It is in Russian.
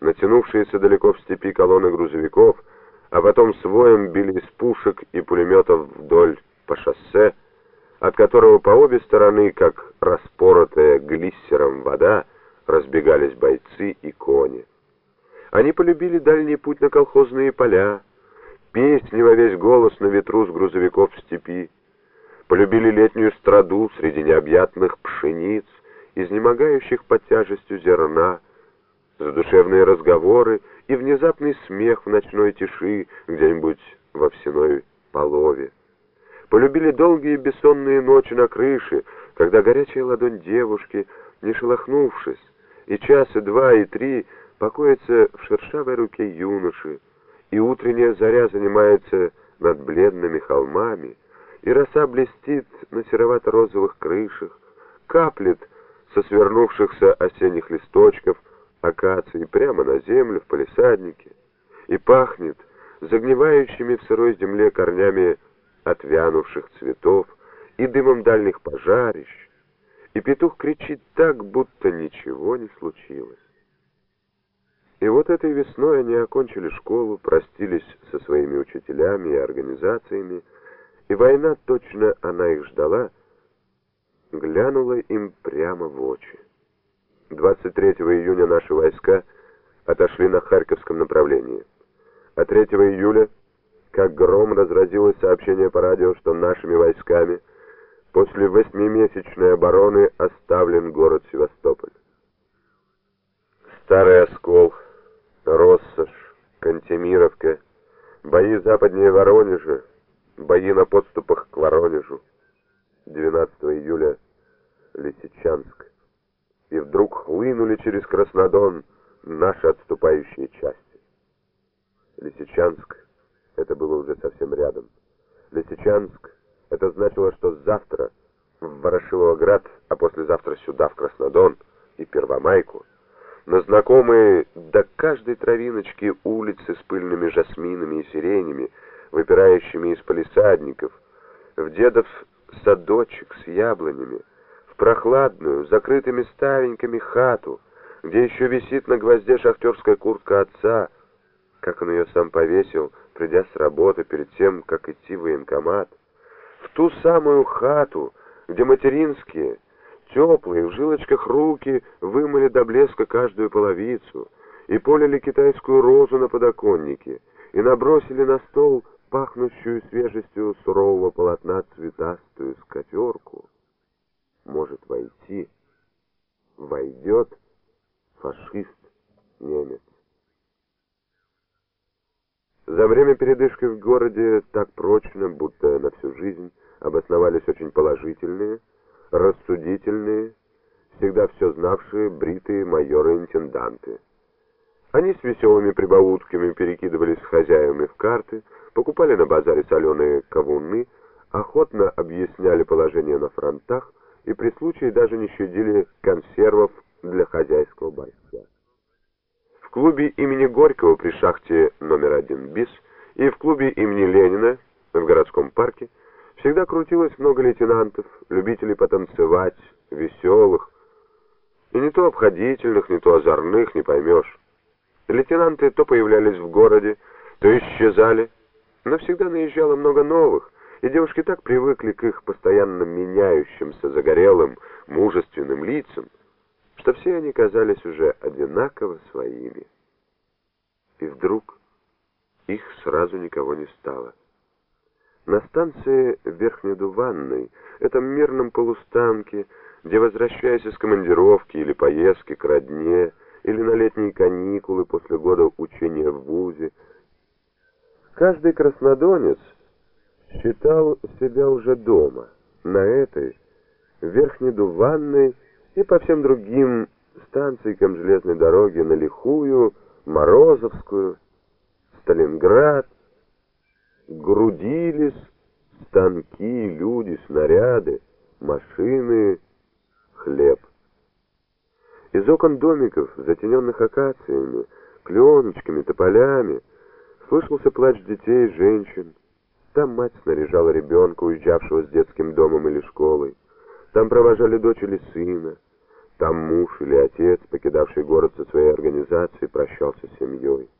натянувшиеся далеко в степи колонны грузовиков, а потом своем били из пушек и пулеметов вдоль по шоссе, от которого по обе стороны, как распоротая глиссером вода, разбегались бойцы и кони. Они полюбили дальний путь на колхозные поля, песни во весь голос на ветру с грузовиков в степи, полюбили летнюю страду среди необъятных пшениц, изнемогающих под тяжестью зерна, задушевные разговоры и внезапный смех в ночной тиши где-нибудь во всеной полове. Полюбили долгие бессонные ночи на крыше, когда горячая ладонь девушки, не шелохнувшись, и час, и два, и три покоится в шершавой руке юноши, и утренняя заря занимается над бледными холмами, и роса блестит на серовато-розовых крышах, каплет со свернувшихся осенних листочков акации прямо на землю в палисаднике, и пахнет загнивающими в сырой земле корнями отвянувших цветов и дымом дальних пожарищ, и петух кричит так, будто ничего не случилось. И вот этой весной они окончили школу, простились со своими учителями и организациями, и война, точно она их ждала, глянула им прямо в очи. 23 июня наши войска отошли на Харьковском направлении, а 3 июля, как гром, разразилось сообщение по радио, что нашими войсками после восьмимесячной обороны оставлен город Севастополь. Старый оскол — Россош, Кантемировка, бои западнее Воронежа, бои на подступах к Воронежу. 12 июля Лисичанск. И вдруг хлынули через Краснодон наши отступающие части. Лисичанск — это было уже совсем рядом. Лисичанск — это значило, что завтра в Ворошиловград, а послезавтра сюда, в Краснодон и Первомайку — на знакомые до каждой травиночки улицы с пыльными жасминами и сиренями, выпирающими из палисадников, в дедов садочек с яблонями, прохладную, закрытыми старенькими хату, где еще висит на гвозде шахтерская куртка отца, как он ее сам повесил, придя с работы перед тем, как идти в военкомат, в ту самую хату, где материнские, Теплые, в жилочках руки вымыли до блеска каждую половицу, и полили китайскую розу на подоконнике, и набросили на стол пахнущую свежестью сурового полотна цветастую скатерку. Может войти, войдет фашист-немец. За время передышки в городе так прочно, будто на всю жизнь, обосновались очень положительные, рассудительные, всегда все знавшие бритые майоры-интенданты. Они с веселыми прибаутками перекидывались с хозяевами в карты, покупали на базаре соленые кавуны, охотно объясняли положение на фронтах и при случае даже не щадили консервов для хозяйского бойца. В клубе имени Горького при шахте номер один БИС и в клубе имени Ленина в городском парке Всегда крутилось много лейтенантов, любителей потанцевать, веселых, и не то обходительных, не то озорных, не поймешь. Лейтенанты то появлялись в городе, то исчезали, но всегда наезжало много новых, и девушки так привыкли к их постоянно меняющимся загорелым, мужественным лицам, что все они казались уже одинаково своими. И вдруг их сразу никого не стало. На станции Верхнедуванной, этом мирном полустанке, где, возвращаясь из командировки или поездки к родне, или на летние каникулы после года учения в ВУЗе, каждый краснодонец считал себя уже дома, на этой, Верхнедуванной и по всем другим станциям железной дороги на Лихую, Морозовскую, Сталинград, грудились станки, люди, снаряды, машины, хлеб. Из окон домиков, затененных акациями, кленочками, тополями, слышался плач детей женщин. Там мать снаряжала ребенка, уезжавшего с детским домом или школой. Там провожали дочь или сына. Там муж или отец, покидавший город со своей организацией, прощался с семьей.